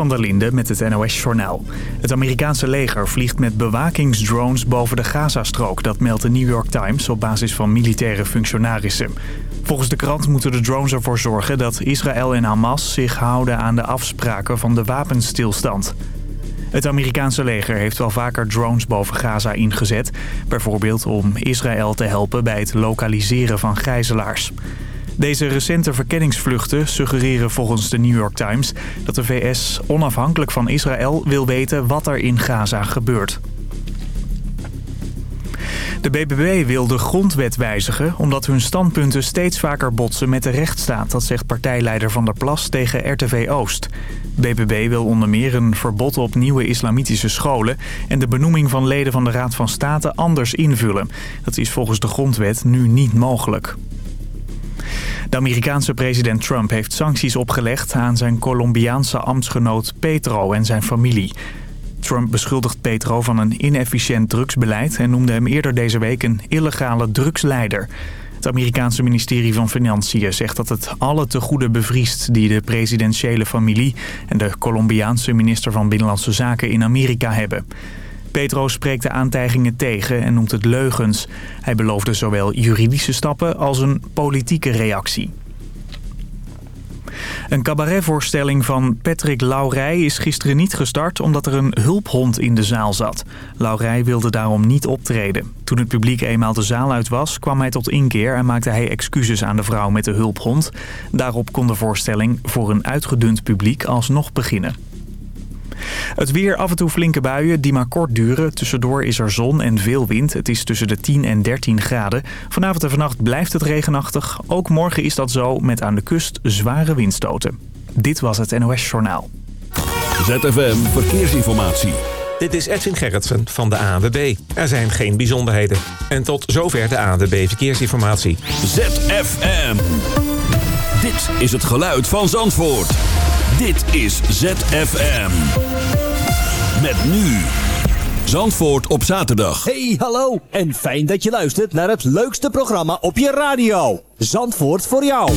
van der Linde met het NOS-journaal. Het Amerikaanse leger vliegt met bewakingsdrones boven de Gazastrook. Dat meldt de New York Times op basis van militaire functionarissen. Volgens de krant moeten de drones ervoor zorgen dat Israël en Hamas zich houden aan de afspraken van de wapenstilstand. Het Amerikaanse leger heeft wel vaker drones boven Gaza ingezet. Bijvoorbeeld om Israël te helpen bij het lokaliseren van gijzelaars. Deze recente verkenningsvluchten suggereren volgens de New York Times... dat de VS onafhankelijk van Israël wil weten wat er in Gaza gebeurt. De BBB wil de grondwet wijzigen omdat hun standpunten steeds vaker botsen met de rechtsstaat. Dat zegt partijleider Van der Plas tegen RTV Oost. BBB wil onder meer een verbod op nieuwe islamitische scholen... en de benoeming van leden van de Raad van State anders invullen. Dat is volgens de grondwet nu niet mogelijk. De Amerikaanse president Trump heeft sancties opgelegd aan zijn Colombiaanse ambtsgenoot Petro en zijn familie. Trump beschuldigt Petro van een inefficiënt drugsbeleid en noemde hem eerder deze week een illegale drugsleider. Het Amerikaanse ministerie van Financiën zegt dat het alle tegoeden bevriest die de presidentiële familie en de Colombiaanse minister van Binnenlandse Zaken in Amerika hebben. Petro spreekt de aantijgingen tegen en noemt het leugens. Hij beloofde zowel juridische stappen als een politieke reactie. Een cabaretvoorstelling van Patrick Laurij is gisteren niet gestart omdat er een hulphond in de zaal zat. Laurij wilde daarom niet optreden. Toen het publiek eenmaal de zaal uit was, kwam hij tot inkeer en maakte hij excuses aan de vrouw met de hulphond. Daarop kon de voorstelling voor een uitgedund publiek alsnog beginnen. Het weer af en toe flinke buien die maar kort duren. Tussendoor is er zon en veel wind. Het is tussen de 10 en 13 graden. Vanavond en vannacht blijft het regenachtig. Ook morgen is dat zo met aan de kust zware windstoten. Dit was het NOS Journaal. ZFM Verkeersinformatie. Dit is Edwin Gerritsen van de ANWB. Er zijn geen bijzonderheden. En tot zover de ANWB Verkeersinformatie. ZFM. Dit is het geluid van Zandvoort. Dit is ZFM. Met nu. Zandvoort op zaterdag. Hey, hallo. En fijn dat je luistert naar het leukste programma op je radio. Zandvoort voor jou.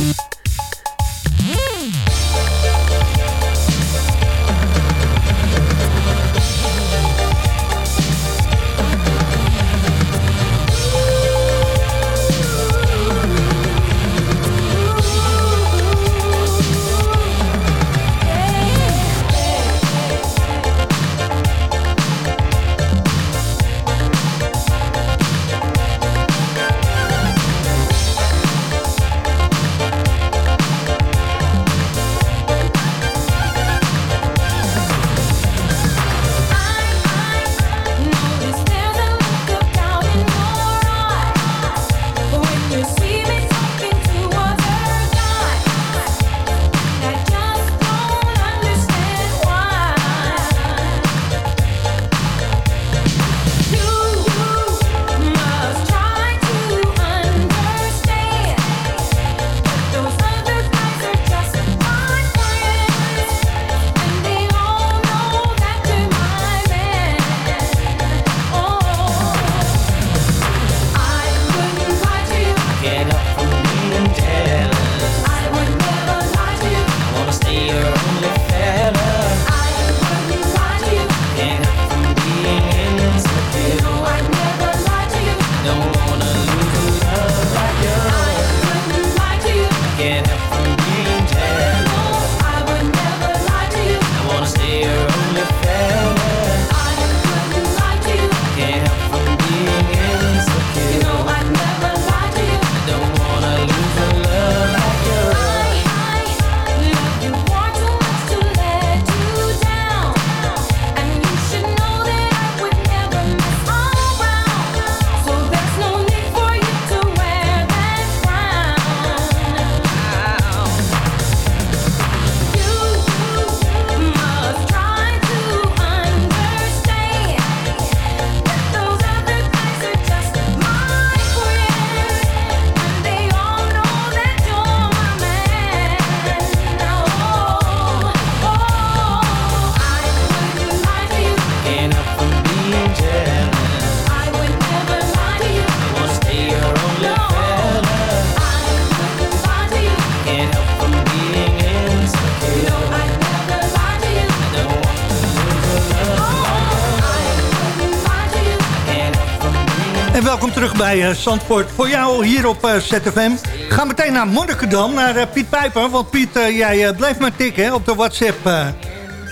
Bij Zandvoort. Voor jou hier op uh, ZFM. Ga meteen naar Monnikendam, naar uh, Piet Pijper. Want Piet, jij blijft maar tikken op de WhatsApp.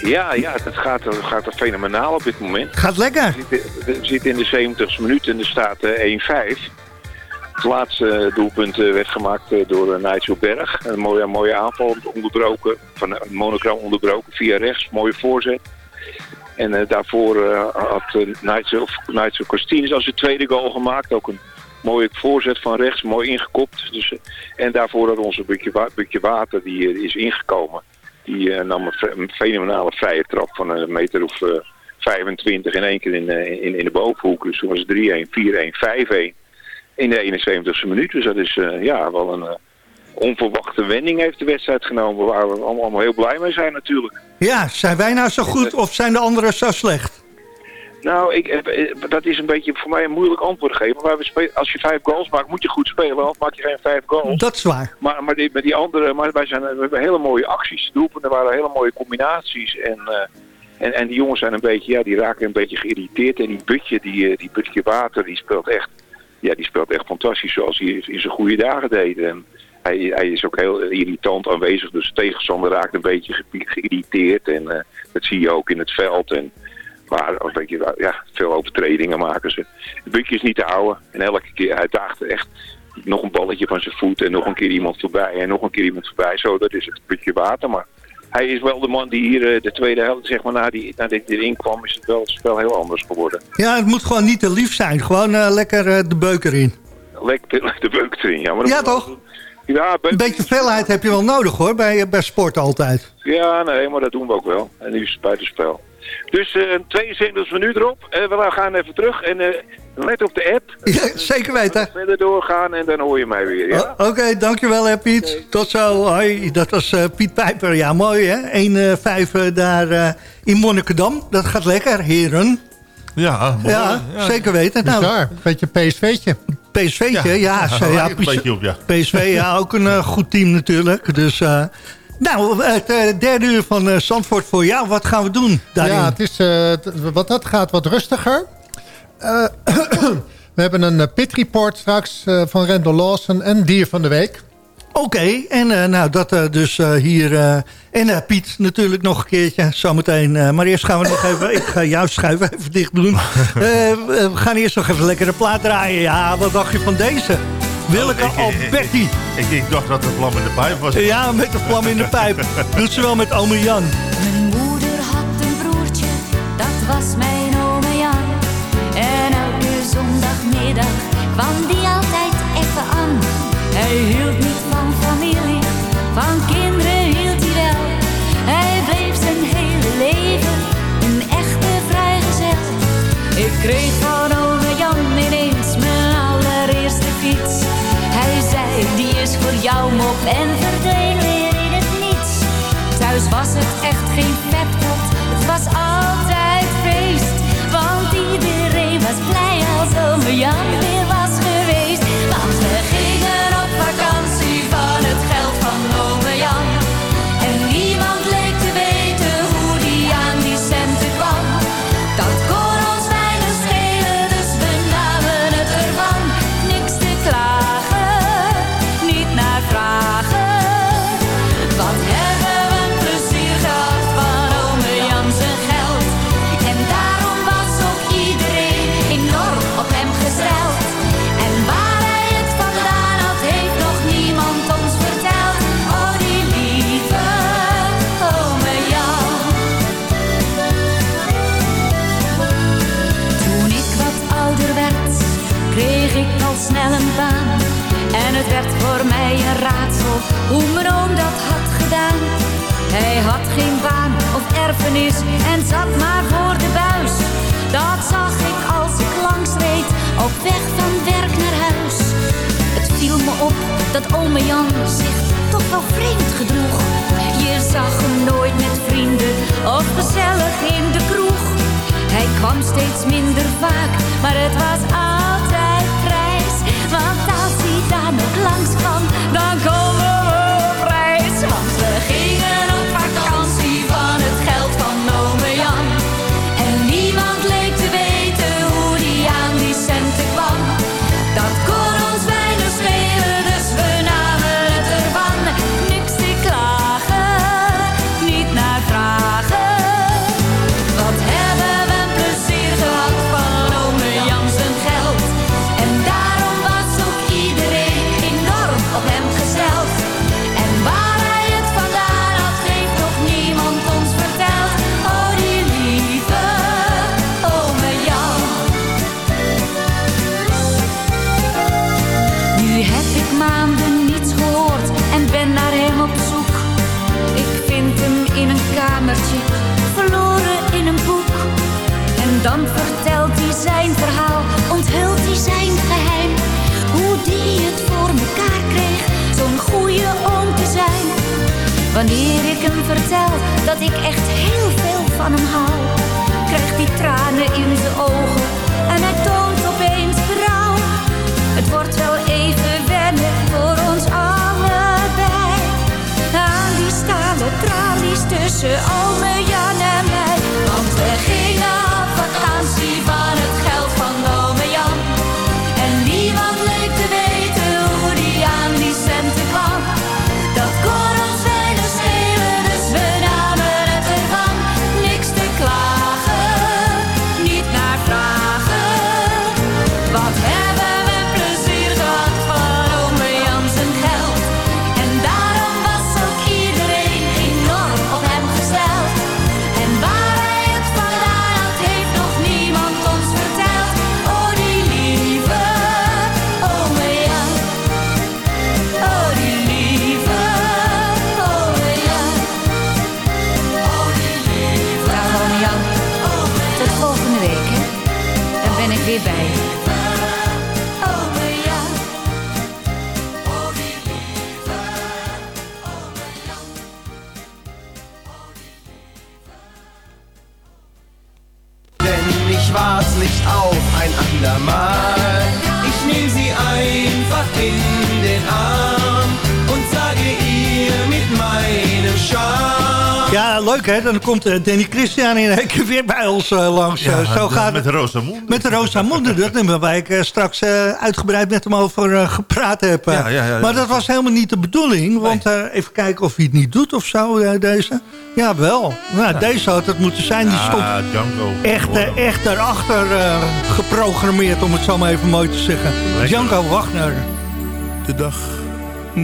Ja, ja, het gaat, het gaat er fenomenaal op dit moment. Gaat lekker. We zitten, zit in de 70 minuut en er staat 1-5. Het laatste doelpunt werd gemaakt door Nigel Berg. Een mooie, mooie aanval onderbroken, van een onderbroken via rechts. Mooie voorzet. En uh, daarvoor uh, had uh, Nigel, Nigel Costines als zijn tweede goal gemaakt. Ook een mooie voorzet van rechts, mooi ingekopt. Dus, en daarvoor had onze Bukje, Water, die is ingekomen. Die nam een, fenomenale vrije trap van een meter of 25 in één keer in, in, in de bovenhoek. Dus toen was het 3-1, 4-1, 5-1 in de 71ste minuut. Dus dat is ja, wel een onverwachte wending heeft de wedstrijd genomen. Waar we allemaal heel blij mee zijn natuurlijk. Ja, zijn wij nou zo goed of zijn de anderen zo slecht? Nou, ik, eh, dat is een beetje voor mij een moeilijk antwoord geven. Maar we spelen, als je vijf goals maakt, moet je goed spelen. Anders maak je geen vijf goals. Dat is waar. Maar, maar die, met die andere, maar wij zijn, we hebben hele mooie acties. Doelpunten waren hele mooie combinaties. En, uh, en, en die jongens zijn een beetje, ja, die raken een beetje geïrriteerd. En die Butje, die, eh, die Butje Water, die speelt echt, ja, die speelt echt fantastisch zoals hij in zijn goede dagen deed. En, hij, hij, is ook heel irritant aanwezig. Dus tegenstander raakt een beetje geïrriteerd. En uh, dat zie je ook in het veld. En, maar beetje, ja, veel overtredingen maken ze. Het bukje is niet te houden. En elke keer, hij daagt echt nog een balletje van zijn voet. En nog een keer iemand voorbij. En nog een keer iemand voorbij. Zo, dat is het bukje water. Maar hij is wel de man die hier de tweede helft, zeg maar, na die, na die erin kwam, is het wel het spel heel anders geworden. Ja, het moet gewoon niet te lief zijn. Gewoon uh, lekker uh, de beuk erin. Lekker de beuk erin, ja. Maar ja, toch? Ja, een beetje felheid heb je wel nodig hoor, bij, bij sport altijd. Ja, nee, maar dat doen we ook wel. En nu is het buitenspel. Dus uh, 72 minuten erop. Uh, we gaan even terug en uh, let op de app. Ja, zeker weten. Verder doorgaan en dan hoor je mij weer. Ja? Oké, okay, dankjewel hè, Piet. Okay. Tot zo. Hoi, dat was uh, Piet Pijper. Ja, mooi hè. 1-5 daar in Monnikendam. Dat gaat lekker, heren. Ja, mooi. ja, ja, zeker weten. Nou, Bizar. Beetje PSV'tje. PSV'tje, ja. Ja, ja, ja. PSV, ja, ook een uh, goed team natuurlijk. Dus, uh, nou, het uh, derde uur van Zandvoort voor jou. Wat gaan we doen daarin? Ja, het is, wat dat gaat wat rustiger. we hebben een pit report straks van Randall Lawson en Dier van de Week. Oké, okay, en uh, nou, dat uh, dus uh, hier... en Piet natuurlijk nog een keertje, zometeen. maar eerst gaan we nog even... ik ga jouw schuif even dicht doen. we gaan eerst nog even lekker de plaat draaien. Ja, wat dacht je van deze? Willeke oh, Alberti. Ik, ik, dacht dat het vlam in de pijp was. Ja, met de vlam in de pijp. Doet ze wel met ome Jan. Mijn moeder had een broertje, dat was mijn ome Jan. En elke zondagmiddag kwam die altijd even aan. Hij hield niet van familie, van kinderen hield hij wel. Hij bleef zijn hele leven een echte vrijgezel. Ik kreeg van die is voor jou mop en verdween weer in het niets. Thuis was het echt geen peptot, het was altijd feest. Want iedereen was blij als ome Jan het werd voor mij een raadsel hoe mijn oom dat had gedaan. Hij had geen baan of erfenis en zat maar voor de buis. Dat zag ik als ik langs reed, op weg van werk naar huis. Het viel me op dat ome Jan zich toch wel vreemd gedroeg. Je zag hem nooit met vrienden of gezellig in de kroeg. Hij kwam steeds minder vaak, maar het was altijd daar nog Wanneer ik hem vertel dat ik echt heel veel van hem hou, krijgt hij tranen in zijn ogen en hij toont opeens berouw. Het wordt wel even wennen voor ons allebei. Aan die stalen tralies tussen ome Jan en Dan komt eh, Danny Christian in één keer weer bij ons eh, langs. Eh, zo gaat met het. Rosamunde. Met de Rosamunde, dat nummer waar ik eh, straks eh, uitgebreid met hem over gepraat heb. Ja, ja, ja. maar dat was helemaal niet de bedoeling. Want even kijken of hij het niet doet of zo, deze. Ja, wel. Nou, Deze had het moeten zijn. Die stond Django. echt, echt daarachter eh, geprogrammeerd, om het zo maar even mooi te zeggen. Django Wagner. de dag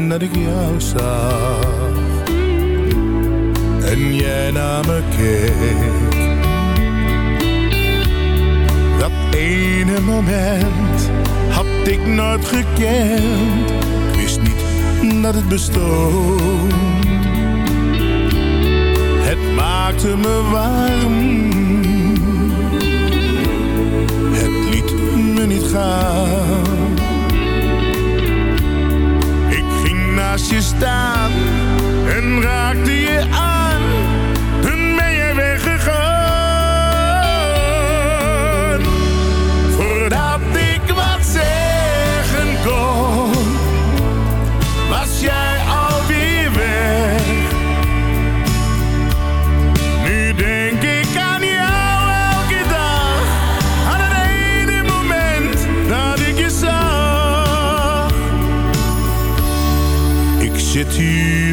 dat ik jou zag en jij naar me keek. Dat ene moment had ik nooit gekend. Ik wist niet dat het bestond. Het maakte me warm. Het liet me niet gaan. Ik ging naast je staan en raakte je aan.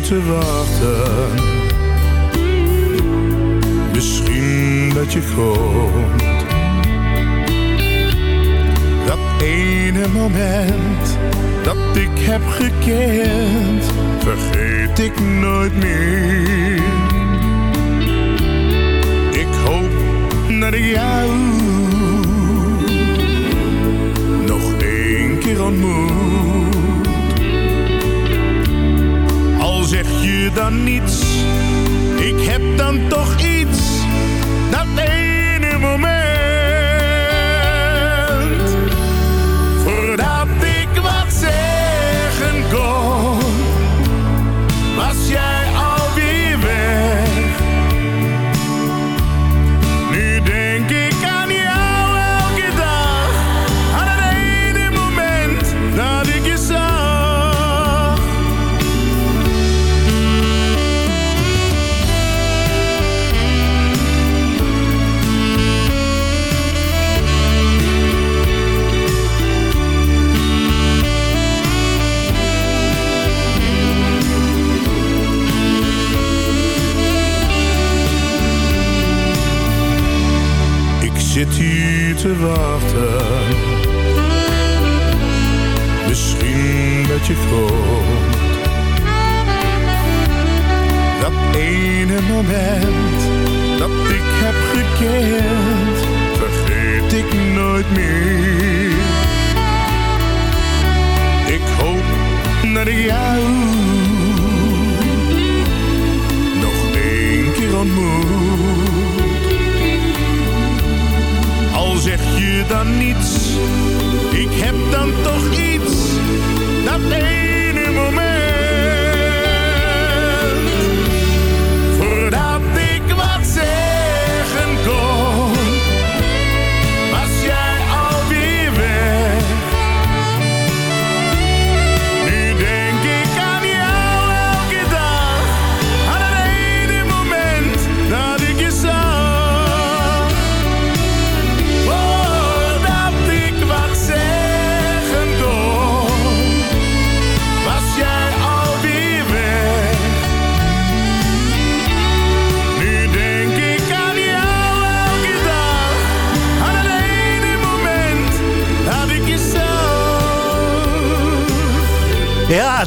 Te wachten. Misschien dat je komt. Dat ene moment dat ik heb gekend, vergeet ik nooit meer. Ik hoop dat ik jou nog één keer ontmoet. Dan niets, ik heb dan toch iets.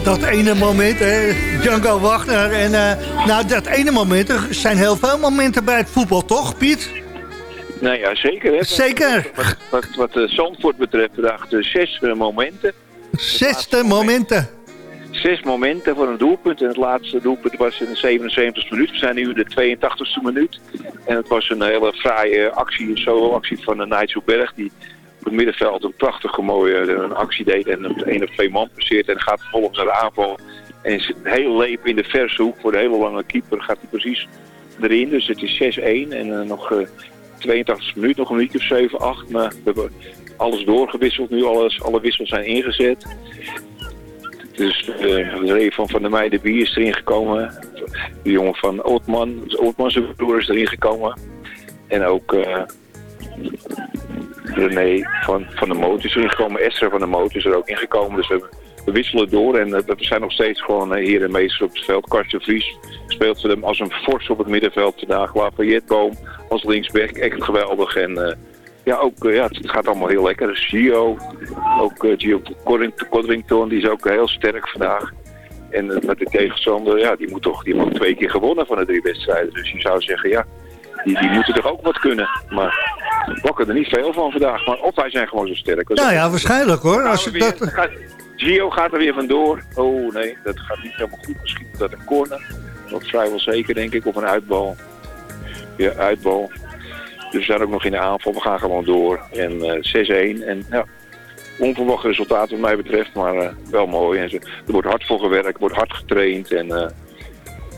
Dat ene moment, hè. Django Wagner. En eh, nou, dat ene moment, er zijn heel veel momenten bij het voetbal, toch, Piet? Nou ja, zeker. Hè? Zeker. Wat, wat, wat eh, Zandvoort betreft, de zes eh, momenten. Zesde momenten. Zes momenten voor een doelpunt. En het laatste doelpunt was in de 77e minuut. We zijn nu in de 82e minuut. En het was een hele fraaie actie, een solo-actie van Nigel Berg. Die het middenveld een prachtige mooie een actie deed. En een één of twee man passeert. En gaat vervolgens naar de aanval. En is heel leep in de verse hoek voor de hele lange keeper. Gaat hij precies erin. Dus het is 6-1. En eh, nog eh 82 minuut, nog een minuutje of 7, 8. Maar we hebben alles doorgewisseld nu. Alles, alle wissels zijn ingezet. Dus de reden van Van der Meijden Bier is erin gekomen. De jongen van Ootman, dus Ootman zijn is erin gekomen. En ook René van, van der Moot is erin gekomen. Esther van der Moot is er ook ingekomen. Dus we, we wisselen door en eh, we zijn nog steeds gewoon eh, hier en meester op het veld. Karsten Vries speelt voor hem als een fors op het middenveld vandaag. Lafayette als linksback, echt geweldig. En eh, ja, ook, eh, ja, het gaat allemaal heel lekker. Gio, ook eh, Gio Codring- Codrington, die is ook heel sterk vandaag. En eh, met de tegenstander, ja, die moet toch die heeft twee keer gewonnen van de drie wedstrijden. Dus je zou zeggen, ja, die, die moeten toch ook wat kunnen. Maar we pakken er niet veel van vandaag. Maar of wij zijn gewoon zo sterk. Nou ja, waarschijnlijk hoor. Als ik we weer- dat... gaat- Gio gaat er weer vandoor. Oh nee, dat gaat niet helemaal goed. Misschien is dat een corner. Dat vrijwel zeker denk ik. Of een uitbal. Ja, uitbal. Dus we zijn ook nog in de aanval. We gaan gewoon door. En eh 6-1. En ja, onverwacht resultaat wat mij betreft. Maar eh, wel mooi. En ze- er wordt hard voor gewerkt. Er wordt hard getraind. En eh,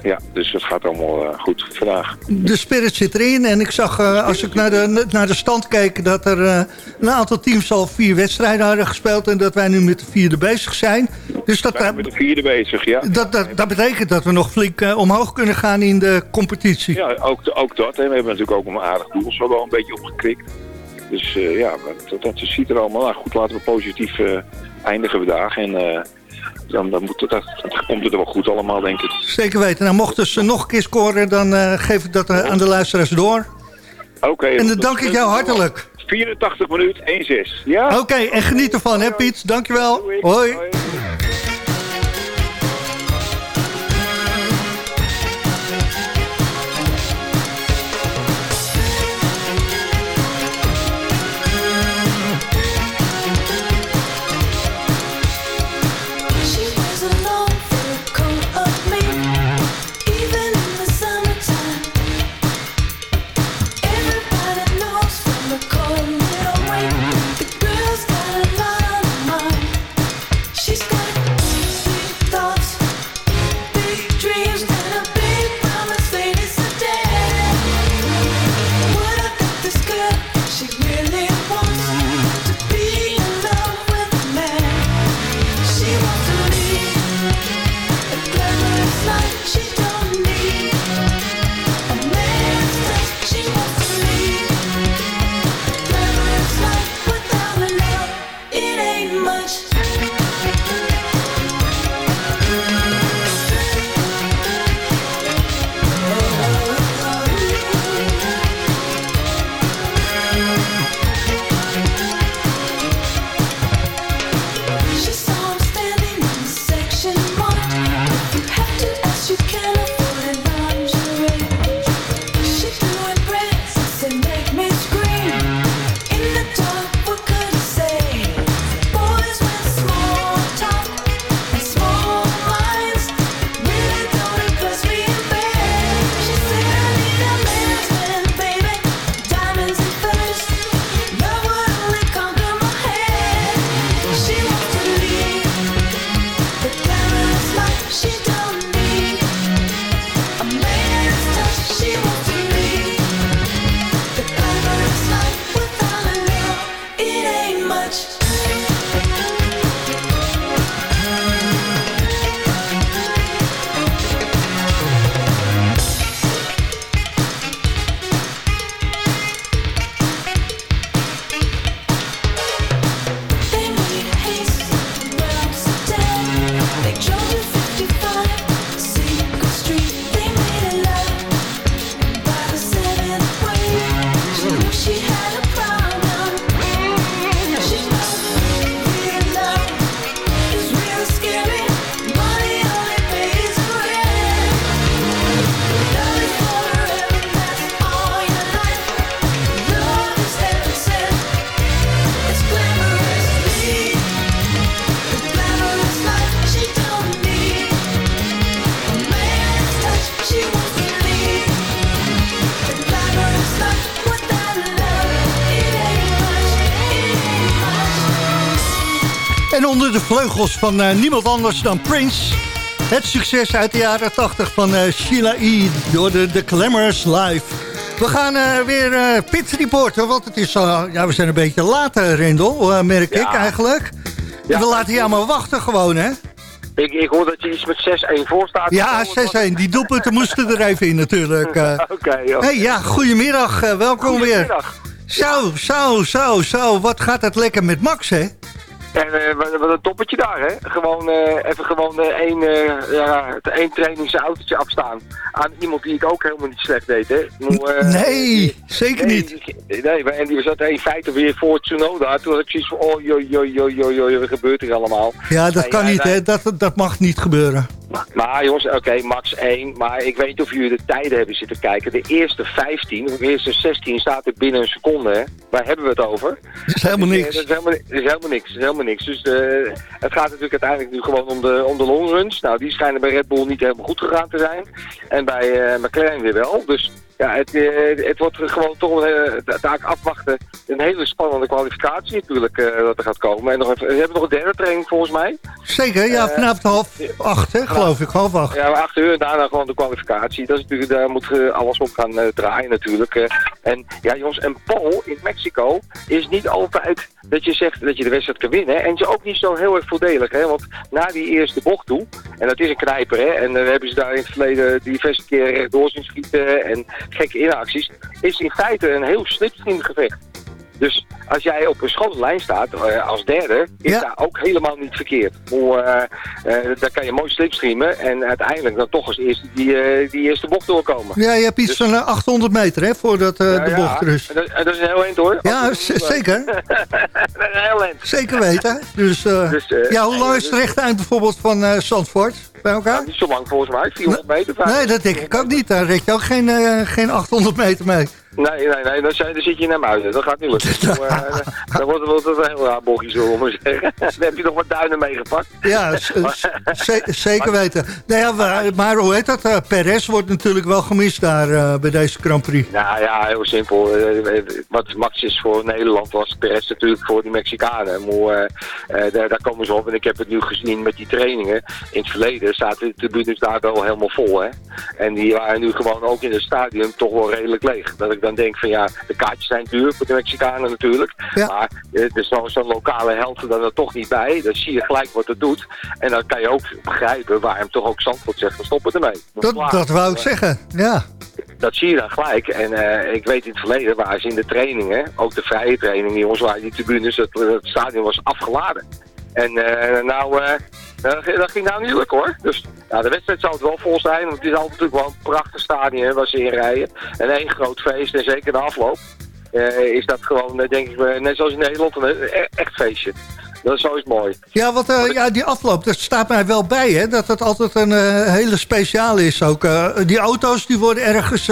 ja, dus het gaat allemaal eh, goed vandaag. De spirit zit erin en ik zag eh, als ik naar de, naar de stand keek... dat er eh, een aantal teams al vier wedstrijden hadden gespeeld... en dat wij nu met de vierde bezig zijn. Dus dat, met de vierde bezig, ja. dat, dat, dat betekent dat we nog flink omhoog kunnen gaan in de competitie. Ja, ook, ook dat. Hè. We hebben natuurlijk ook een aardig doel zo wel een beetje opgekrikt. Dus ja, dat, dat ziet er allemaal nou, goed. Laten we positief eindigen vandaag. En dan, dan, moet het, dat, komt het er wel goed allemaal, denk ik. Zeker weten. Nou, mochten ze nog een keer scoren, dan eh, geef ik dat eh, aan de luisteraars door. Oké. En dan dank ik jou hartelijk. 84 minuut, 1-6. Ja? Oké, en geniet ervan hè Piet. Dankjewel. Hoi. Vleugels van eh, niemand anders dan Prince. Het succes uit de jaren 80 van eh, Sheila E. door de, de Glamorous Live. We gaan eh, weer eh pit reporten, want het is, ja, we zijn een beetje later, Rendel, merk ik eigenlijk. Ja. We laten jou maar wachten gewoon, hè? Ik, ik hoor dat je iets met 6-1 voor staat. Ja, 6-1. Die doelpunten moesten er even in natuurlijk. Oké, joh. hey, ja, goedemiddag. welkom weer. Goedemiddag. Zo, zo, zo, zo. Wat gaat het lekker met Max, hè? En eh, wat, een toppetje daar, hè? Gewoon eh, even gewoon eh, één, ja, één trainingsautootje afstaan. Aan iemand die het ook helemaal niet slecht deed, hè? Ik nee, zeker nee, niet. ik- Nee, maar- en die zat in feite weer voor Tsunoda. Toen had ik zoiets van, oh, joi, joi, joi, wat gebeurt hier allemaal? Ja, dat kan ja, niet, hè? Dat, dat mag niet gebeuren. Maar jongens, oké, max 1. Maar ik weet niet of jullie de tijden hebben zitten kijken. De eerste 15, of de eerste 16 staat er binnen een seconde. Hè? Waar hebben we het over? Dat is helemaal Dus, niks. Dat is helemaal, dat is helemaal niks. Dat is helemaal niks. Dus eh, het gaat natuurlijk uiteindelijk nu gewoon om de, om de longruns. Nou, die schijnen bij Red Bull niet helemaal goed gegaan te zijn. En bij eh, McLaren weer wel. Dus ja, het, eh, het wordt gewoon toch taak afwachten. Een hele spannende kwalificatie natuurlijk eh, dat er gaat komen. En nog even, we hebben nog een derde training volgens mij. Zeker, ja, Eh, vanavond half acht, hè, geloof ik. Half acht. Ja, maar acht uur en daarna gewoon de kwalificatie. Dat is natuurlijk, daar moet eh, alles op gaan eh, draaien natuurlijk. eh. en ja jongens, en Paul in Mexico is niet altijd dat je zegt dat je de wedstrijd kan winnen. En is ook niet zo heel erg voordelig. Hè? Want na die eerste bocht toe, en dat is een knijper hè, en dan hebben ze daar in het verleden diverse keer rechtdoor zien schieten en gekke inacties, is in feite een heel slipstream gevecht. Dus als jij op een schone lijn staat eh, als derde, is Ja. daar ook helemaal niet verkeerd. Hoe, eh, eh, daar kan je mooi slipstreamen en uiteindelijk dan toch als eerste die, die eerste bocht doorkomen. Ja, je hebt iets van eh, 800 meter, hè, voordat Ja, de bocht er is. En dat, is een heel eind hoor. Ja, Dat z- is- zeker. dat is heel eind. Zeker weten. Dus, Dus, ja, hoe lang nee, is het dus- rechte eind bijvoorbeeld van Zandvoort bij elkaar? Niet zo lang volgens mij, 400 meter. Nee, 500 dat denk ik ook niet. Daar red je ook geen, geen 800 meter mee. Nee, nee, nee, dan, zijn, dan zit je naar muiden. Dat gaat niet lukken. Dan, eh, dan wordt, wordt het een heel raar bochtje, zullen we maar zeggen. Dan heb je nog wat duinen meegepakt. Ja, zeker weten. Nou ja, maar, maar hoe heet dat? Eh, Perez wordt natuurlijk wel gemist daar eh, bij deze Grand Prix. Nou ja, heel simpel. Wat Max is voor Nederland was Perez natuurlijk voor die Mexicanen. Maar, daar, daar komen ze op. En ik heb het nu gezien met die trainingen. In het verleden zaten de tribunes daar wel helemaal vol. Hè? En die waren nu gewoon ook in het stadion toch wel redelijk leeg. Dat ik dan denk van ja, de kaartjes zijn duur voor de Mexicanen natuurlijk. Ja. Maar eh, er is zo'n zo'n lokale held er dan toch niet bij. Dan zie je gelijk wat het doet. En dan kan je ook begrijpen waarom toch ook Zandvoort zegt, we stoppen ermee. Dat, dat wou ik zeggen, ja. Dat zie je dan gelijk. En eh, ik weet in het verleden waar ze in de trainingen, ook de vrije trainingen, jongens, waar die tribunes, het, het stadion was afgeladen. En eh, nou, eh, dat, ging- nou niet lukken hoor. Dus nou, de wedstrijd zal het wel vol zijn, want het is altijd natuurlijk wel een prachtig stadion waar ze in rijden. En één groot feest, en zeker de afloop, eh, is dat gewoon, denk ik, net zoals in Nederland, een e- echt feestje. Dat is sowieso mooi. Ja, want ja, die afloop, dat staat mij wel bij, hè. Dat het altijd een hele speciale is ook. Die auto's, die worden ergens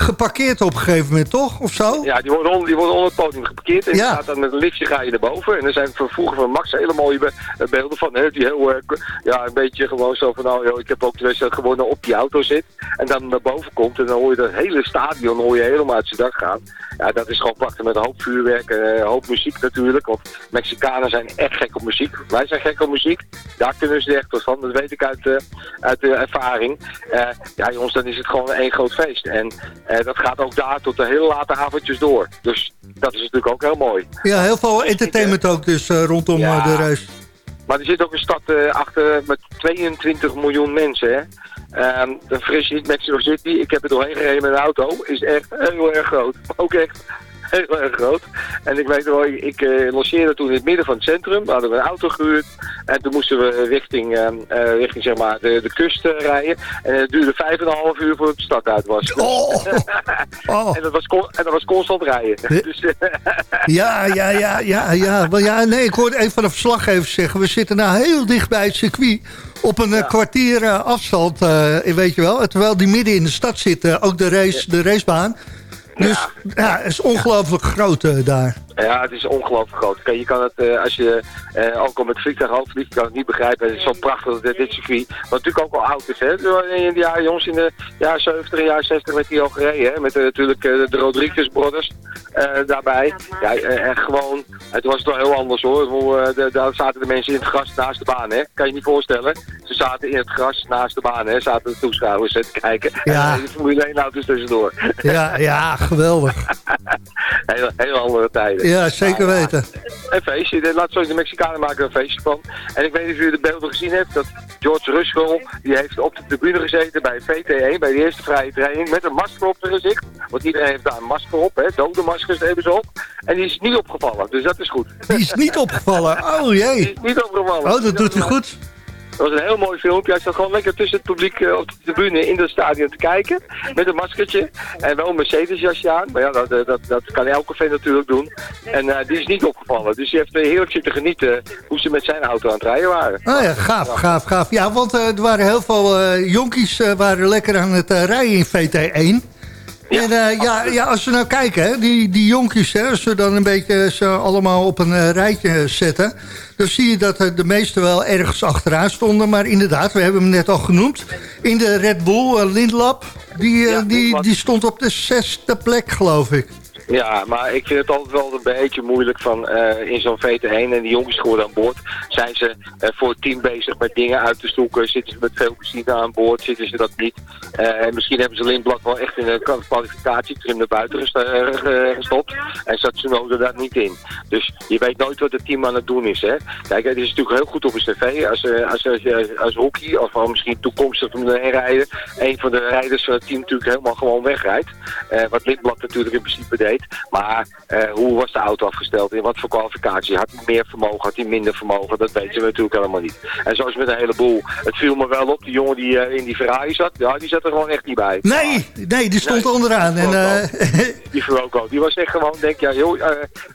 geparkeerd op een gegeven moment, toch? Of zo? Ja, die worden, onder, die worden onder het podium geparkeerd. En Ja. gaat dan met een liftje ga je naar boven. En er zijn van vroeger van Max hele mooie be- eh, beelden van. Hè, die heel, eh, k- ja, een beetje gewoon zo van, nou joh, ik heb ook de wedstrijd gewonnen op die auto zit. En dan naar boven komt en dan hoor je dat hele stadion hoor je helemaal uit zijn dak gaan. Ja, dat is gewoon prachtig met een hoop vuurwerk, en een hoop muziek natuurlijk. Want Mexicanen zijn echt gek op muziek. Wij zijn gek op muziek. Daar kunnen ze echt wat van. Dat weet ik uit, eh, uit de ervaring. Eh, ja jongens, dan is het gewoon één groot feest. En eh, dat gaat ook daar tot de hele late avondjes door. Dus dat is natuurlijk ook heel mooi. Ja, heel veel entertainment ook dus eh, rondom Ja. eh, de race. Maar er zit ook een stad eh, achter met 22 miljoen mensen. Hè? Ehm de fris niet Mexico City. Ik heb er doorheen gereden met een auto. Is echt heel erg groot. Ook echt heel erg groot. En ik weet wel, ik, ik eh, logeerde toen in het midden van het centrum. We hadden we een auto gehuurd. En toen moesten we richting, ehm, eh, richting zeg maar, de, de kust eh, rijden. En het duurde vijf en een half uur voordat de stad uit was. Oh. Oh. en, dat was en dat was constant rijden. Dus, Ja, ja, ja, ja, ja. Maar ja, nee, ik hoorde een van de verslaggevers zeggen... we zitten nou heel dicht bij het circuit... op een kwartier afstand, weet je wel. Terwijl die midden in de stad zit, eh, ook de, race, de racebaan. Dus ja, het is ongelooflijk groot eh, daar. Ja, het is ongelooflijk groot. Kijk, je kan het, eh, als je eh, ook al met vliegtuig hoofd vliegt, kan het niet begrijpen. Het is zo prachtig, dit, dit circuit. Wat natuurlijk ook al oud is, hè. In de jaren, jongens, in de jaren 70 en jaren 60 werd hij al gereden, hè. Met natuurlijk de Rodriguez Brothers daarbij. Ja, en gewoon, het was toch heel anders, hoor. Daar zaten de mensen in het gras naast de baan, hè. Kan je niet voorstellen. Ze zaten in het gras naast de baan, hè. Zaten de toeschouwers hè, te kijken. Ja. En de Formule 1 auto's tussendoor. Ja, ja, geweldig. Hele, hele andere tijden. Ja, zeker ja, weten. Een feestje. Laat zo de Mexicanen maken een feestje van. En ik weet niet of u de beelden gezien hebt. Dat George Russell, die heeft op de tribune gezeten bij VT1, bij de eerste vrije training, met een masker op zijn gezicht. Want iedereen heeft daar een masker op, hè. Dode maskers hebben ze op. En die is niet opgevallen, dus dat is goed. Die is niet opgevallen. Oh Die jee. is niet opgevallen. Oh, dat doet hij goed. Dat was een heel mooi filmpje. Hij zat gewoon lekker tussen het publiek eh, op de tribune in het stadion te kijken. Met een maskertje. En wel een Mercedes jasje aan. Maar ja, dat, eh, dat, dat kan elke fan natuurlijk doen. En eh, die is niet opgevallen. Dus die heeft heerlijk zitten genieten hoe ze met zijn auto aan het rijden waren. Oh ja, gaaf, gaaf, gaaf. Ja, want er waren heel veel jonkies waren lekker aan het rijden in VT1. En eh, ja, ja, als we nou kijken, hè, die, die jonkies, hè, als we dan een beetje ze allemaal op een eh, rijtje zetten... dan zie je dat eh, de meesten wel ergens achteraan stonden. Maar inderdaad, we hebben hem net al genoemd. In de Red Bull, Lindlap, die, Ja, die, die stond op de zesde plek, geloof ik. Ja, maar ik vind het altijd wel een beetje moeilijk van eh, in zo'n VT1 en die jongens geworden aan boord. Zijn ze eh, voor het team bezig met dingen uit te zoeken? Zitten ze met veel benzine aan boord? Zitten ze dat niet? Eh, en misschien hebben ze Lindblad wel echt in een kwa- kwalificatietrim naar buiten gest- ge- gestopt. En zat Tsunoda daar niet in. Dus je weet nooit wat het team aan het doen is. Hè? Kijk, het is natuurlijk heel goed op een cv. Als, als, als, als, rookie of misschien toekomstig rijden. Een van de rijders van het team natuurlijk helemaal gewoon wegrijdt. Wat Lindblad natuurlijk in principe deed. Maar eh, hoe was de auto afgesteld? In wat voor kwalificatie? Had hij meer vermogen? Had hij minder vermogen? Dat weten we natuurlijk helemaal niet. En zoals met een heleboel. Het viel me wel op. Die jongen die eh, in die Ferrari zat. Ja, die zat er gewoon echt niet bij. Nee, nee, die stond Nee. onderaan. En, eh, Die Verroco, die was echt gewoon, denk ja, heel,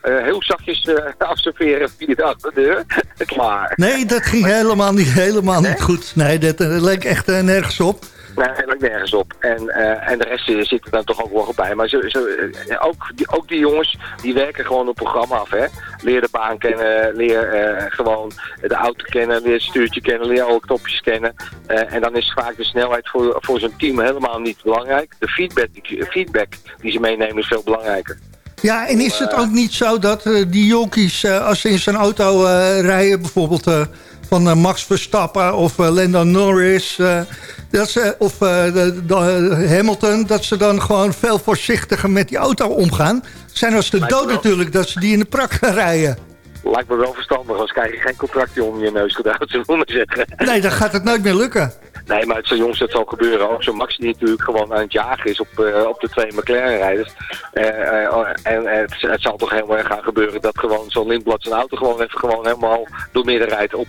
heel zachtjes afserveren via de achterdeur. Klaar. nee, dat ging helemaal niet, helemaal niet goed. Nee, dat leek echt nergens op. Nee, helemaal nergens op. En, eh, en de rest eh, zit er dan toch ook wel bij. Maar ze, ze, eh, ook, die, ook die jongens, die werken gewoon een programma af. Hè? Leer de baan kennen, leer gewoon de auto kennen, leer het stuurtje kennen, leer alle knopjes kennen. En dan is vaak de snelheid voor, voor zo'n team helemaal niet belangrijk. De feedback, die, feedback die ze meenemen is veel belangrijker. Ja, en is het ook niet zo dat die jonkies, als ze in zijn auto rijden... bijvoorbeeld van eh, Max Verstappen of eh Lando Norris... eh, dat ze, of de, de- Hamilton, dat ze dan gewoon veel voorzichtiger met die auto omgaan? Zijn als de Lijkt dood natuurlijk dat ze die in de prak gaan rijden. Lijkt me wel verstandig, anders krijg je geen contractje om je neus gedaan, zullen we maar zeggen. Nee, dan gaat het nooit meer lukken. Nee, maar het zal jongens, dat zal gebeuren. Ook zo'n Max die natuurlijk gewoon aan het jagen is op, eh, op de twee McLaren-rijders. Eh, eh, en het, het zal toch helemaal gaan gebeuren dat gewoon zo'n Lindblad zijn auto gewoon even gewoon helemaal door midden rijdt op,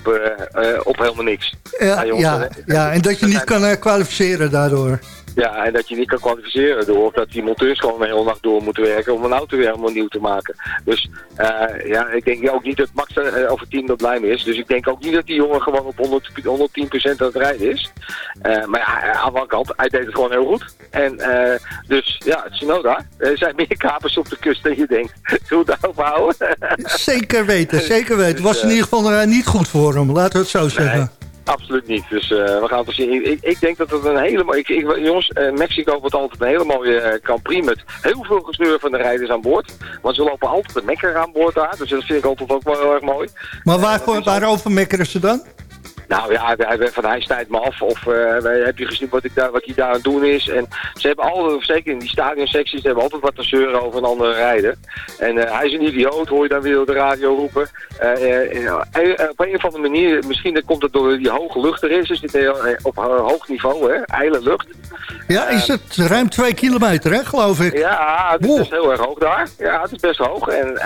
op helemaal niks. Ja, jongens, ja, ja, en dat je niet kan kwalificeren daardoor. Ja, en dat je niet kan kwalificeren door, of dat die monteurs gewoon een hele nacht door moeten werken om een auto weer helemaal nieuw te maken. Dus eh, ja, ik denk ook niet dat Max er over team dat blij mee is. Dus ik denk ook niet dat die jongen gewoon op 100, 110% aan het rijden is. Eh, maar ja, aan de kant, hij deed het gewoon heel goed. En eh, dus ja, Tsunoda, er zijn meer kapers op de kust dan je denkt. Het daarop houden? Zeker weten, zeker weten. Het was in eh, ieder geval eh, niet goed voor hem, laten we het zo zeggen. Nee, absoluut niet. Dus eh, we gaan het zien. Ik, ik denk dat het een hele mooie... Ik, ik, jongens, eh, Mexico wordt altijd een hele mooie Grand Prix met heel veel gezeur van de rijders aan boord. Want ze lopen altijd met mekker aan boord daar. Dus dat vind ik altijd ook wel heel erg mooi. Maar waarvoor, waarover mekkeren ze dan? Nou ja, hij, hij- van hij snijdt me af. Of eh, heb je gezien wat, ik daar, wat hij daar aan het doen is. En ze hebben altijd, zeker in die stadionsecties, ze hebben altijd wat te zeuren over een andere rijder. En eh, hij is een idioot, hoor je dan weer op de radio roepen. Eh, op een of andere manier, misschien komt het door die hoge lucht er is. Ze zitten heel, op ho- hoog niveau, hè, ijle lucht. Ja, is het ruim twee kilometer, hè, geloof ik? Ja, het is best heel erg hoog daar. Ja, het is best hoog. En,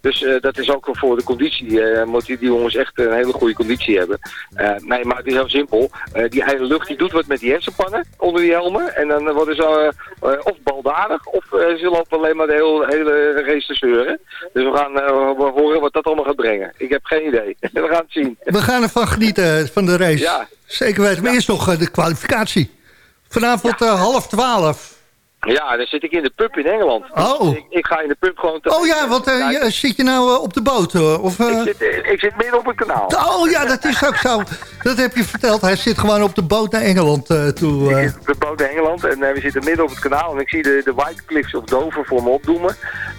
dus dat is ook voor de conditie. moet die jongens echt een hele goede conditie hebben. Eh, nee, maar het is heel simpel. Eh, die ijle lucht die doet wat met die hersenpannen onder die helmen. En dan worden ze eh, eh, of baldadig of eh, ze lopen alleen maar de hele, hele race te zeuren. Dus we gaan eh, we horen wat dat allemaal gaat brengen. Ik heb geen idee. we gaan het zien. We gaan ervan genieten, van de race. Ja. Zeker weten. Maar eerst nog eh, de kwalificatie. Vanavond eh, half twaalf. Ja, dan zit ik in de pub in Engeland. Oh. Ik, ik ga in de pub gewoon... te- Oh ja, want eh, zit je nou eh, op de boot? eh, of? Ik zit, eh, ik zit midden op het kanaal. Oh ja, dat is ook zo. Dat heb je verteld. Hij zit gewoon op de boot naar Engeland toe. Ik zit op de boot in Engeland en we zitten midden op het kanaal en ik zie de, de White Cliffs of Dover voor me opdoemen.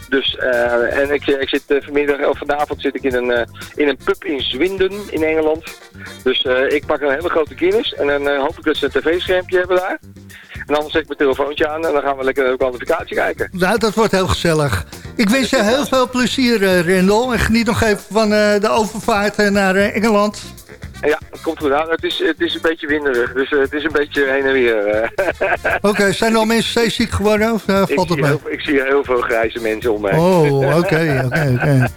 Dus, en ik, ik zit vanmiddag, of vanavond zit ik in een, in een pub in Zwindon in Engeland. Dus ik pak een hele grote Guinness en dan hoop ik dat ze een tv-schermpje hebben daar. En dan zet ik mijn telefoontje aan en dan gaan we lekker de kwalificatie kijken. Nou, dat wordt heel gezellig. Ik wens je heel veel plezier, eh, Rendel. En geniet nog even van eh, de overvaart eh, naar Engeland. En ja, het komt goed. Nou, het, is, het is een beetje winderig, dus het is een beetje heen en weer. Oké, zijn er al mensen zeeziek geworden? Of ik, valt het zie mee? heel, ik zie heel veel grijze mensen om me heen. Oh, oké, oké, oké.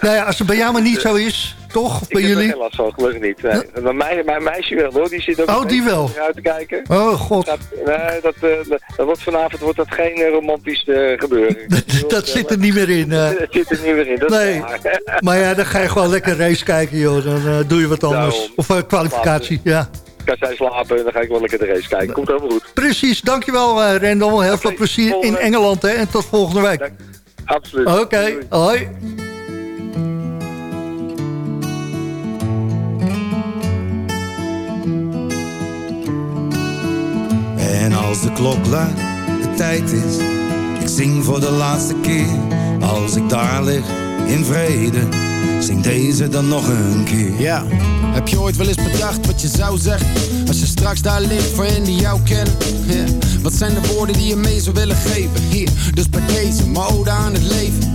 Nou ja, als het bij jou maar niet zo is, toch? Of Ik bij er jullie? geen last van, gelukkig niet. Nee. Maar mijn, mijn meisje wel hoor, die zit ook Oh, die wel? uit te kijken. Oh, god. Dat, nee, dat, eh, dat, dat wordt vanavond wordt dat geen eh, romantisch eh, gebeuren. Dat zit er niet meer in. eh. Dat zit er niet meer in, dat Nee. Maar ja, dan ga je gewoon lekker race kijken, joh. Dan doe je wat anders. Daarom. Of kwalificatie, ja. Kan zij slapen en dan ga ik wel lekker de race kijken. Komt helemaal goed. Precies, dankjewel eh Rendel. Heel veel plezier in. Engeland, hè. En tot volgende week. Absoluut. Oké, hoi. En als de klok luidt, de tijd is, ik zing voor de laatste keer. Als ik daar lig, in vrede, zing deze dan nog een keer. Ja, heb je ooit wel eens bedacht wat je zou zeggen? Als je straks daar ligt voor hen die jou kennen. Wat zijn de woorden die je mee zou willen geven? Hier, dus bij deze, mijn ode aan het leven.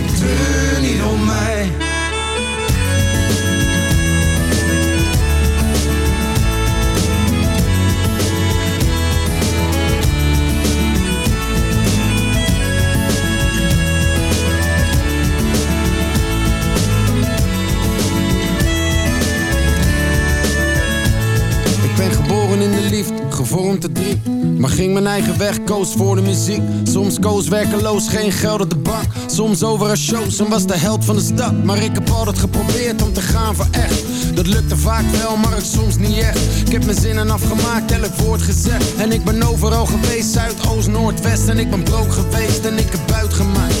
en treur niet om mij. Ik ben geboren in de liefde, gevormd te drie. Maar ging mijn eigen weg, koos voor de muziek. Soms koos werkeloos, geen geld op de bank. Soms over een shows en was de held van de stad. Maar ik heb altijd geprobeerd om te gaan voor echt. Dat lukte vaak wel, maar ik soms niet echt. Ik heb mijn zinnen afgemaakt, elk woord gezegd. En ik ben overal geweest, Zuid, Oost, Noord, West. En ik ben broke geweest en ik heb buit gemaakt.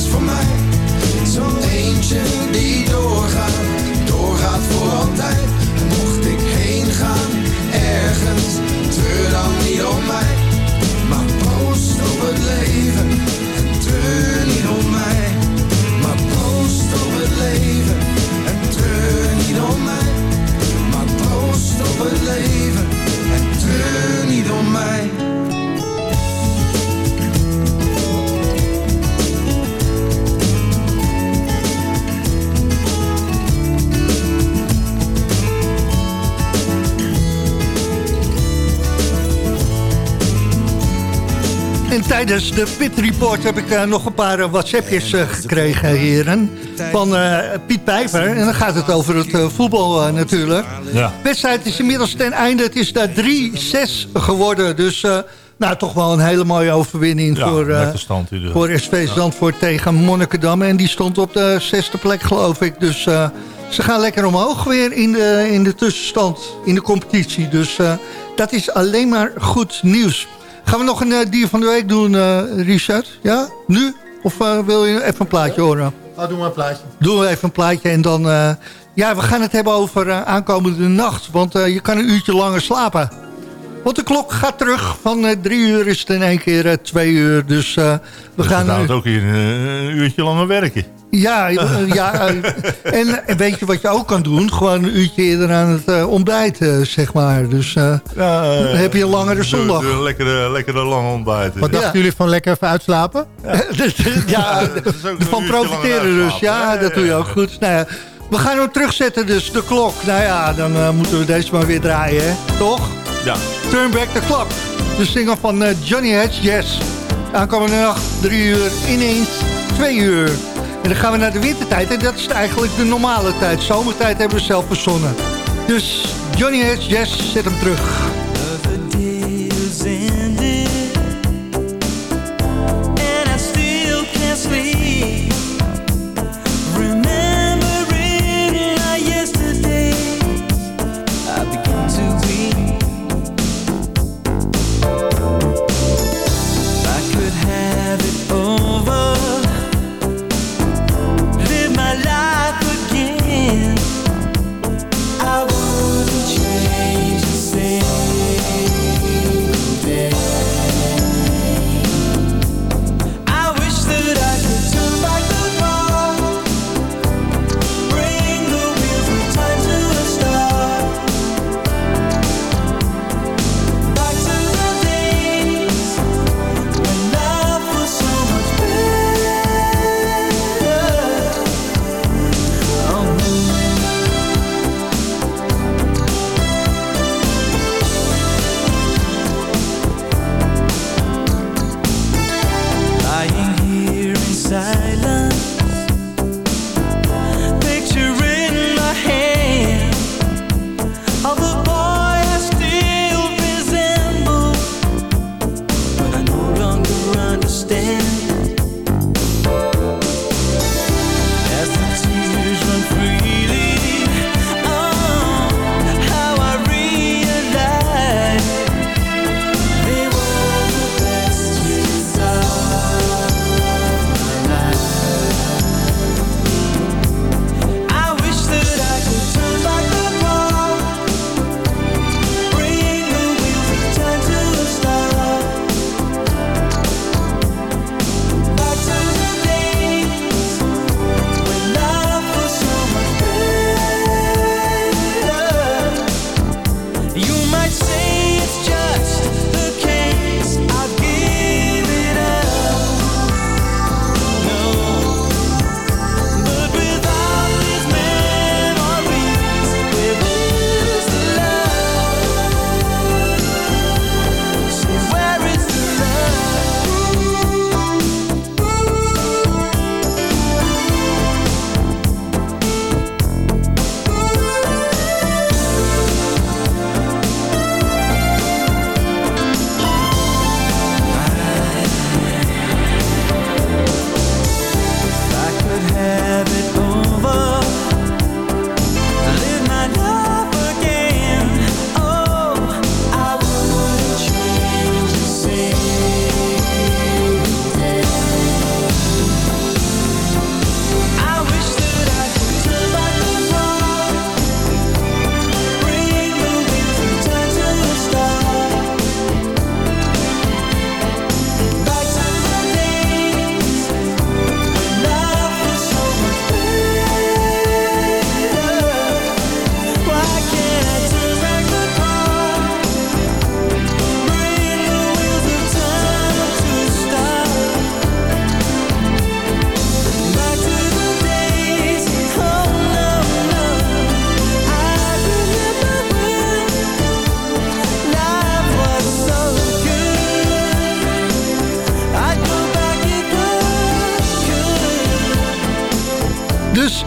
een mooi feest voor mij. Zo'n En tijdens de Pit Report heb ik eh, nog een paar eh, WhatsAppjes eh, gekregen, heren. Van Piet Pijper. En dan gaat het over het voetbal natuurlijk. Ja. De wedstrijd is inmiddels ten einde. Het is daar 3-6 geworden. Dus nou, toch wel een hele mooie overwinning Ja, voor, dus. voor SV Ja. Zandvoort tegen Monnikendam. En die stond op de zesde plek, geloof ik. Dus ze gaan lekker omhoog weer in de, in de tussenstand, in de competitie. Dus dat is alleen maar goed nieuws. Gaan we nog een eh, dier van de week doen, eh, Richard? Ja? Nu? Of eh, wil je even een plaatje horen? Oh, doe maar een plaatje. Doen we even een plaatje en dan... ja, we gaan het hebben over aankomende nacht. Want je kan een uurtje langer slapen. Want de klok gaat terug. Van drie uur is het in één keer twee uur. Dus we Dus gaan... dat eh, houdt ook hier een uurtje langer werken. Ja, eh, ja eh, en, en weet je wat je ook kan doen? Gewoon een uurtje eerder aan het eh, ontbijt, eh, zeg maar. Dus eh, Ja, eh, dan heb je een langere de- zondag. de lekkere, lekkere lange ontbijt. Wat dachten jullie van lekker even uitslapen? ja, ook een van profiteren dus. Ja, Ja, dat ja, doe je ja. ook goed. Nou ja, we gaan hem terugzetten dus, de klok. Nou ja, dan eh, moeten we deze maar weer draaien, hè? Toch? Ja. Turn Back the Clock. De single van eh, Johnny Hedge, Yes. Aankomende nacht, drie uur, ineens twee uur. En dan gaan we naar de wintertijd. En dat is eigenlijk de normale tijd. Zomertijd hebben we zelf verzonnen. Dus Johnny Hedge, Yes, zet hem terug.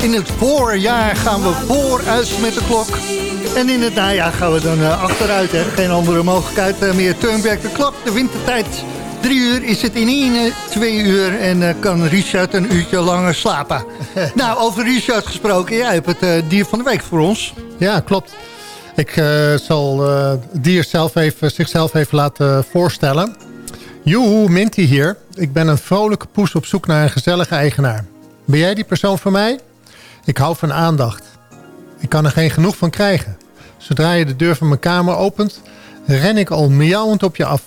In het voorjaar gaan we vooruit met de klok. En in het najaar gaan we dan eh, achteruit. Hè. Geen andere mogelijkheid eh, meer. Turn back de klok, de wintertijd. Drie uur is het in één, twee uur. En eh, kan Richard een uurtje langer slapen. nou, over Richard gesproken. Jij hebt het dier van de week voor ons. Ja, klopt. Ik zal het dier zelf even, zichzelf even laten voorstellen. Joehoe, Minty hier. Ik ben een vrolijke poes op zoek naar een gezellige eigenaar. Ben jij die persoon voor mij? Ik hou van aandacht. Ik kan er geen genoeg van krijgen. Zodra je de deur van mijn kamer opent, ren ik al miauwend op je af.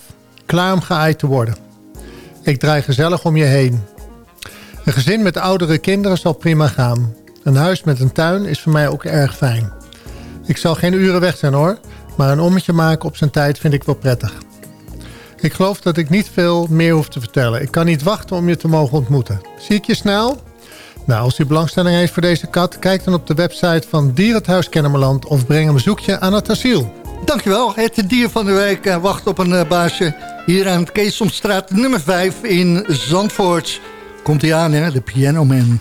Klaar om geaaid te worden. Ik draai gezellig om je heen. Een gezin met oudere kinderen zal prima gaan. Een huis met een tuin is voor mij ook erg fijn. Ik zal geen uren weg zijn hoor, maar een ommetje maken op zijn tijd vind ik wel prettig. Ik geloof dat ik niet veel meer hoef te vertellen. Ik kan niet wachten om je te mogen ontmoeten. Zie ik je snel? Nou, als u belangstelling heeft voor deze kat... kijk dan op de website van Dierenthuis Kennemerland... of breng een bezoekje aan het asiel. Dankjewel. Het dier van de week eh, wacht op een eh, baasje. Hier aan het Keesomstraat nummer 5 in Zandvoort. Komt hij aan, hè? De Piano Man.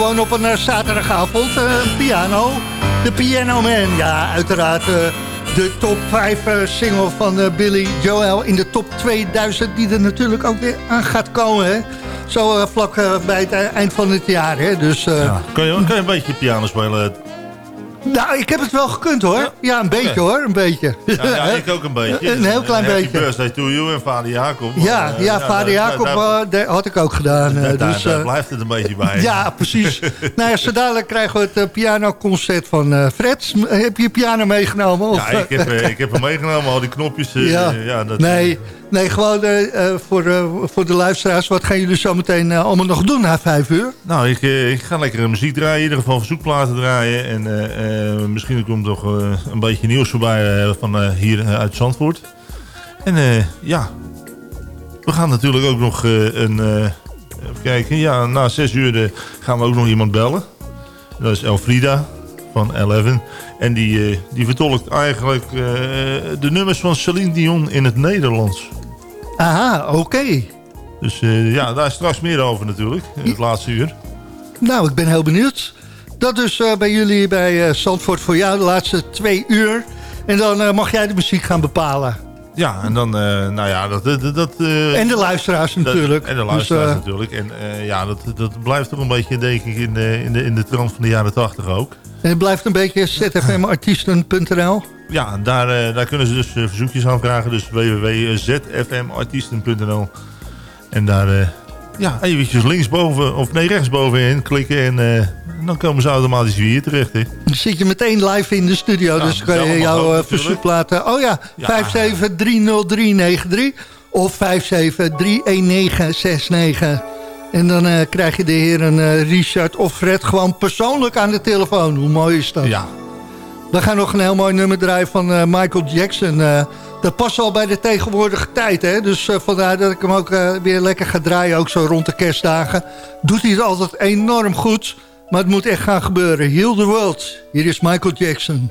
Gewoon op een eh, zaterdagavond, eh, piano. De Piano Man, ja, uiteraard eh, de top 5 eh, single van Billy Joel in de top 2000... die er natuurlijk ook weer aan gaat komen, hè. Zo vlak bij het eh, eind van het jaar, hè. Dus, Kan je, kan je een beetje piano spelen? Nou, ik heb het wel gekund, hoor. Ja, een beetje, hoor, een beetje. Ja, ja, ik ook een beetje. Een heel klein beetje. birthday to you en vader Jacob. Ja, eh, ja, vader daar- Jacob daar- eh, dat had ik ook gedaan. eh, daar- daar- dus, daar blijft het een beetje bij. Ja, precies. nou ja, zo dadelijk krijgen we het pianoconcert van eh Fred. Heb je piano meegenomen? Of, Ja, ik heb, ik heb hem meegenomen, al die knopjes. Ja. ja, dat, nee, nee, gewoon eh, eh, voor, eh, voor de luisteraars. Wat gaan jullie zo meteen allemaal nog doen na vijf uur? Nou, ik, ik ga lekker muziek draaien, in ieder geval verzoekplaten draaien. En misschien komt nog eh, een beetje nieuws voorbij van hier uit Zandvoort. En ja, we gaan natuurlijk ook nog een... even kijken, ja, na zes uur gaan we ook nog iemand bellen. Dat is Elfrida van Eleven. En die, die vertolkt eigenlijk de nummers van Celine Dion in het Nederlands. Aha, oké. Dus eh, ja, daar is straks meer over natuurlijk, in het laatste uur. Nou, ik ben heel benieuwd. Dat dus eh, bij jullie bij eh Zandvoort voor jou de laatste twee uur. En dan mag jij de muziek gaan bepalen. Ja, en dan, nou ja, dat... dat, dat En de luisteraars dat- natuurlijk. en de luisteraars Dus, natuurlijk. En ja, dat, dat blijft toch een beetje, denk ik, in de, in de, in de trant van de jaren tachtig ook. En het blijft een beetje zfmartiesten.nl. Ja, daar, eh, daar kunnen ze dus eh, verzoekjes aan vragen. Dus www.zfmartiesten.nl En daar, eh, ja, eventjes linksboven, of nee, rechtsbovenin klikken. En dan komen ze automatisch weer hier terecht. Hè. Dan zit je meteen live in de studio, Ja, dus kan je jouw natuurlijk. verzoekplaten... Oh ja, Ja. 5730393 of 5731969. En dan krijg je de heren Richard of Fred gewoon persoonlijk aan de telefoon. Hoe mooi is dat? Ja. We gaan nog een heel mooi nummer draaien van eh, Michael Jackson. eh, dat past al bij de tegenwoordige tijd. Hè? Dus eh, vandaar dat ik hem ook weer lekker ga draaien. Ook zo rond de kerstdagen. Doet hij het altijd enorm goed. Maar het moet echt gaan gebeuren. Heal the world. Hier is Michael Jackson.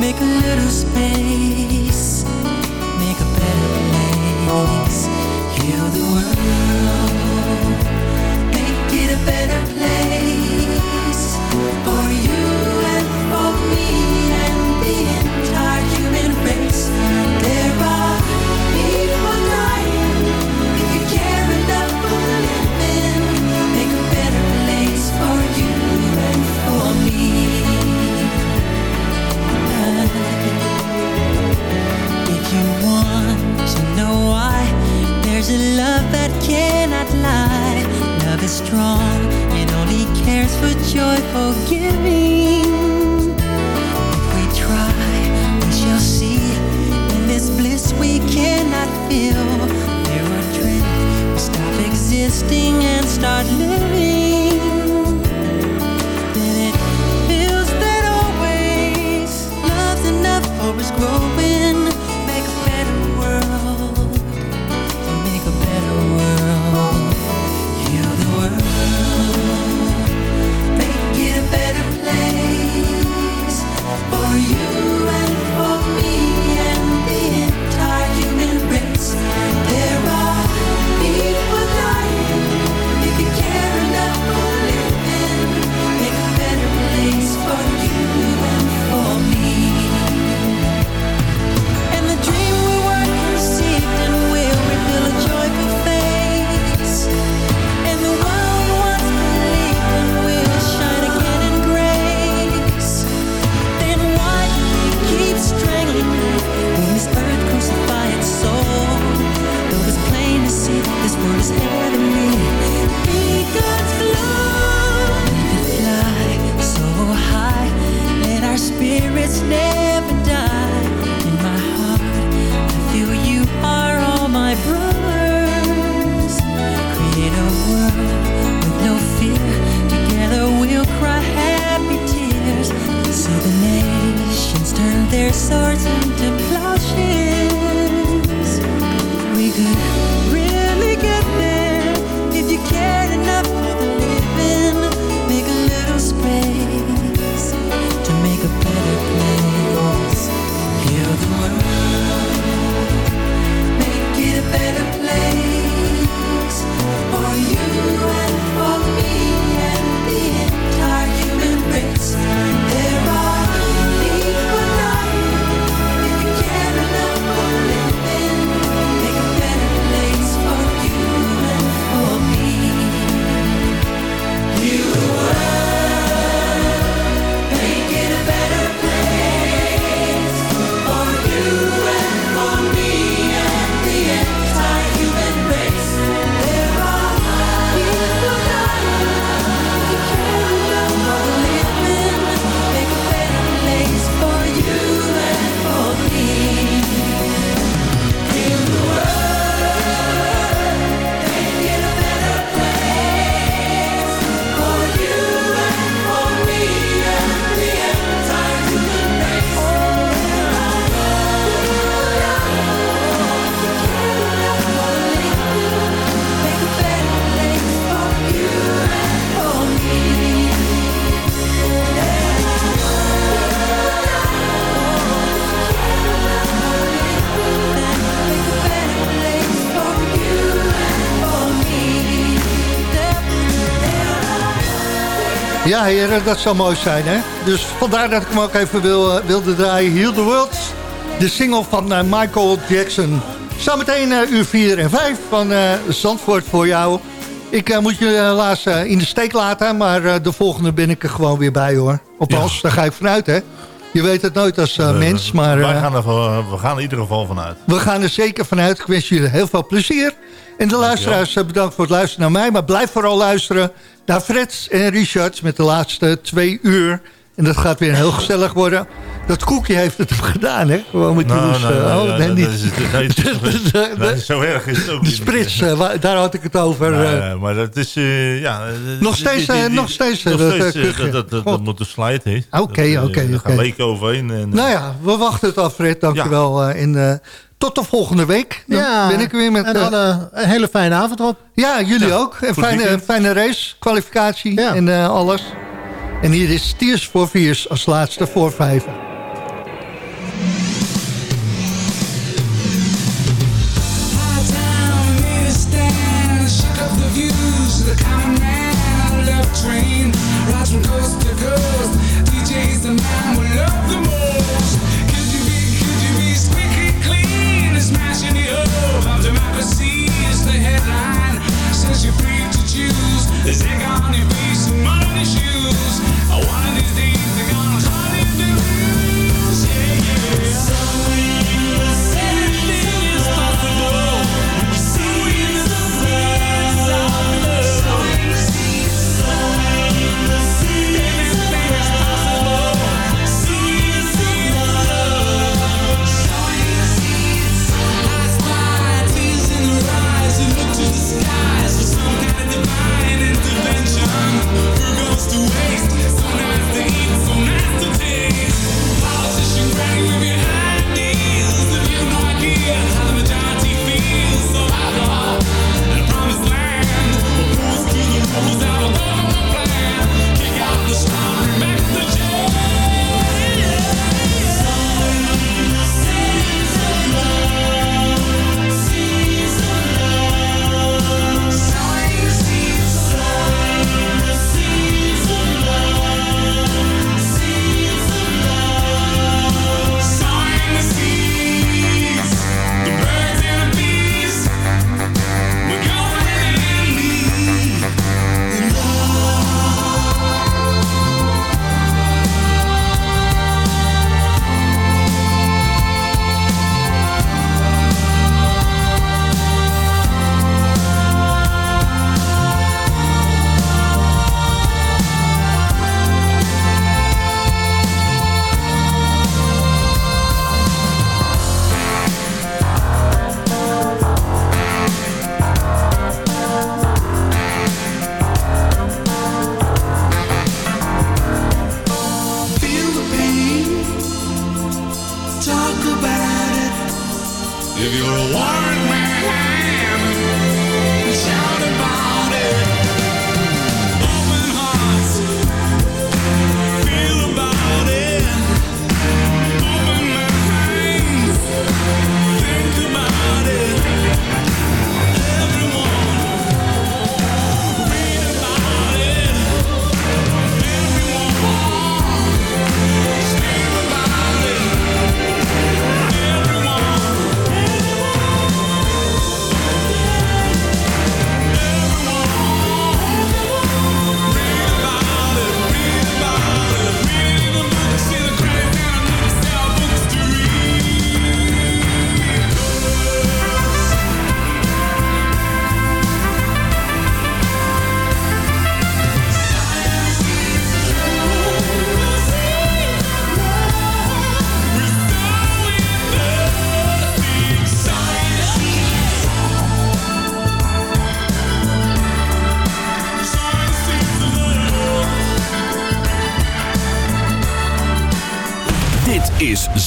Make a little space, make a better place. A love that cannot lie. Love is strong and only cares for joy, giving. If we try, we shall see. In this bliss we cannot feel. There are dreams. We stop existing and start living. Ja, heren, dat zou mooi zijn, hè? Dus vandaar dat ik hem ook even wil, eh, wilde draaien. Heal the World, de single van eh, Michael Jackson. Zometeen eh, uur 4 en 5 van eh, Zandvoort voor jou. Ik moet je helaas in de steek laten, maar de volgende ben ik er gewoon weer bij, hoor. Althans, daar ga ik vanuit, hè? Je weet het nooit als mens, maar... Wij gaan er, we gaan er in ieder geval vanuit. we gaan er zeker vanuit. Ik wens jullie heel veel plezier. En de luisteraars, eh, bedankt voor het luisteren naar mij. Maar blijf vooral luisteren naar Fred en Richard met de laatste twee uur. En dat gaat weer heel gezellig worden. Dat koekje heeft het gedaan, hè? Gewoon met die Nou, roes, nou, eh, nou, oh, nee, dat niet. het is- nee, zo erg is het ook De sprits, eh, daar had ik het over. Eh. nee, maar dat is, eh, ja... eh, Nog steeds, die- die- eh, nog steeds, eh, nog dat, steeds, eh, eh, dat, dat, dat, dat moet de slide, hè. Oké, Dat, eh, oké, Er gaan overheen. En, Nou ja, we wachten het af, Fred. Dankjewel. wel. en eh, tot de volgende week. Dan Ja, ben ik weer met... en eh, dan eh, een hele fijne avond op. Ja, jullie ook. Een goed fijne, fijne race, kwalificatie en eh, alles. En hier is Tears for Fears als laatste voor vijven. Train Does it